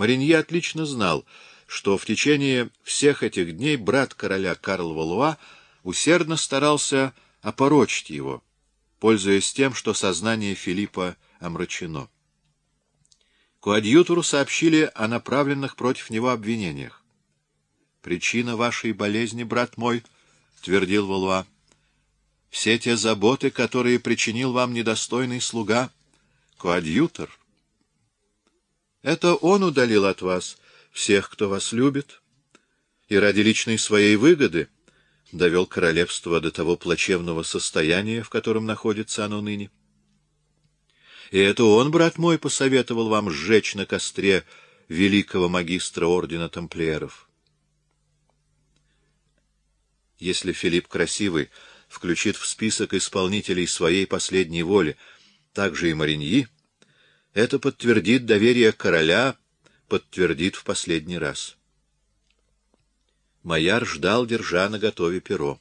Маринье отлично знал, что в течение всех этих дней брат короля Карл Валуа усердно старался опорочить его, пользуясь тем, что сознание Филиппа омрачено. Коадьютору сообщили о направленных против него обвинениях. «Причина вашей болезни, брат мой», — твердил Валуа, — «все те заботы, которые причинил вам недостойный слуга, коадьютор. Это он удалил от вас всех, кто вас любит, и ради личной своей выгоды довел королевство до того плачевного состояния, в котором находится оно ныне. И это он, брат мой, посоветовал вам сжечь на костре великого магистра ордена тамплиеров. Если Филипп Красивый включит в список исполнителей своей последней воли также и Мариньи, это подтвердит доверие короля, подтвердит в последний раз. Майяр ждал, держа наготове перо.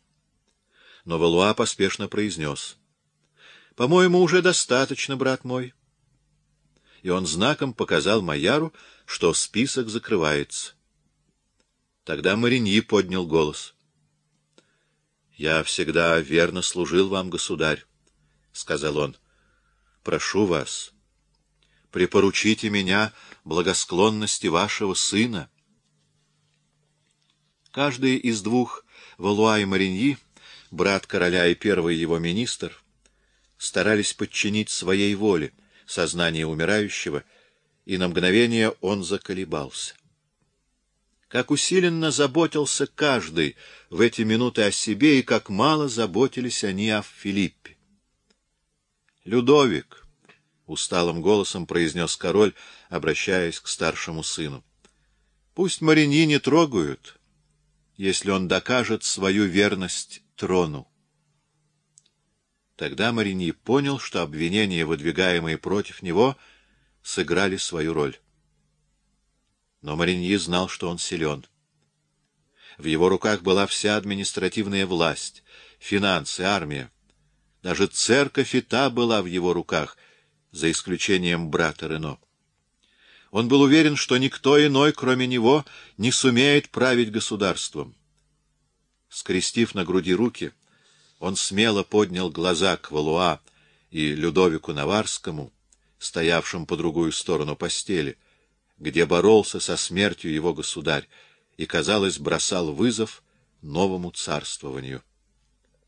Но Валуа поспешно произнес. — По-моему, уже достаточно, брат мой. И он знаком показал Майяру, что список закрывается. Тогда Мариньи поднял голос. — Я всегда верно служил вам, государь, — сказал он. — Прошу вас, припоручите меня благосклонности вашего сына. Каждый из двух, Валуа и Мариньи, брат короля и первый его министр, старались подчинить своей воле сознание умирающего, и на мгновение он заколебался. Как усиленно заботился каждый в эти минуты о себе, и как мало заботились они о Филиппе. «Людовик», — усталым голосом произнес король, обращаясь к старшему сыну, — «пусть Марини не трогают» если он докажет свою верность трону. Тогда Марини понял, что обвинения, выдвигаемые против него, сыграли свою роль. Но Мариньи знал, что он силен. В его руках была вся административная власть, финансы, армия. Даже церковь и та была в его руках, за исключением брата Рено. Он был уверен, что никто иной, кроме него, не сумеет править государством. Скрестив на груди руки, он смело поднял глаза к Валуа и Людовику Наварскому, стоявшим по другую сторону постели, где боролся со смертью его государь и, казалось, бросал вызов новому царствованию.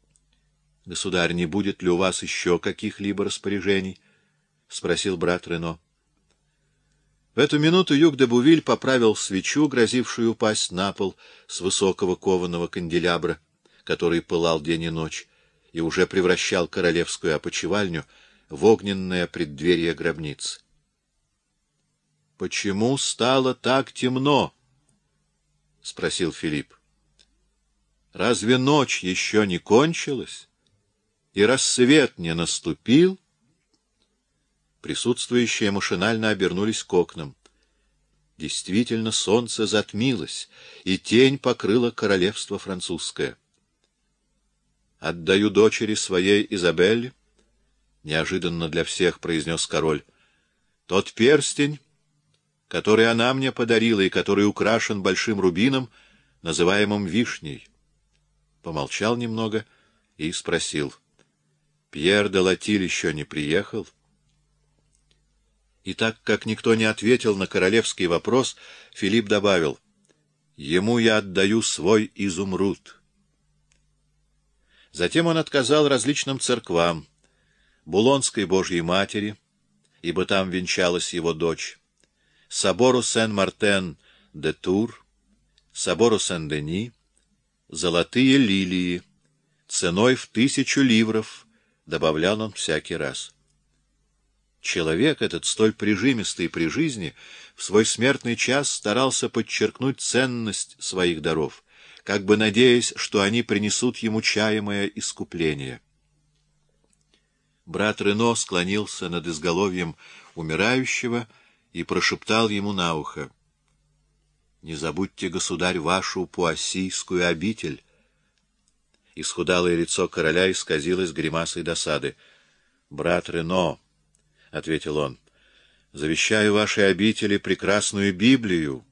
— Государь, не будет ли у вас еще каких-либо распоряжений? — спросил брат Рено. В эту минуту Юг де Бувиль поправил свечу, грозившую упасть на пол с высокого кованого канделябра, который пылал день и ночь, и уже превращал королевскую опочивальню в огненное преддверие гробницы. — Почему стало так темно? — спросил Филипп. — Разве ночь еще не кончилась? И рассвет не наступил? Присутствующие машинально обернулись к окнам. Действительно, солнце затмилось, и тень покрыла королевство французское. «Отдаю дочери своей Изабелле», — неожиданно для всех произнес король, — «тот перстень, который она мне подарила и который украшен большим рубином, называемым вишней». Помолчал немного и спросил, «Пьер де Латиль еще не приехал?» И так как никто не ответил на королевский вопрос, Филипп добавил, «Ему я отдаю свой изумруд». Затем он отказал различным церквам, Булонской Божьей Матери, ибо там венчалась его дочь, собору Сен-Мартен де Тур, собору Сен-Дени, золотые лилии, ценой в тысячу ливров, добавлял он всякий раз. Человек этот, столь прижимистый при жизни, в свой смертный час старался подчеркнуть ценность своих даров, как бы надеясь, что они принесут ему чаемое искупление. Брат Рено склонился над изголовьем умирающего и прошептал ему на ухо. — Не забудьте, государь, вашу пуассийскую обитель. Исхудалое лицо короля исказилось гримасой досады. — Брат Рено! — ответил он. — Завещаю вашей обители прекрасную Библию,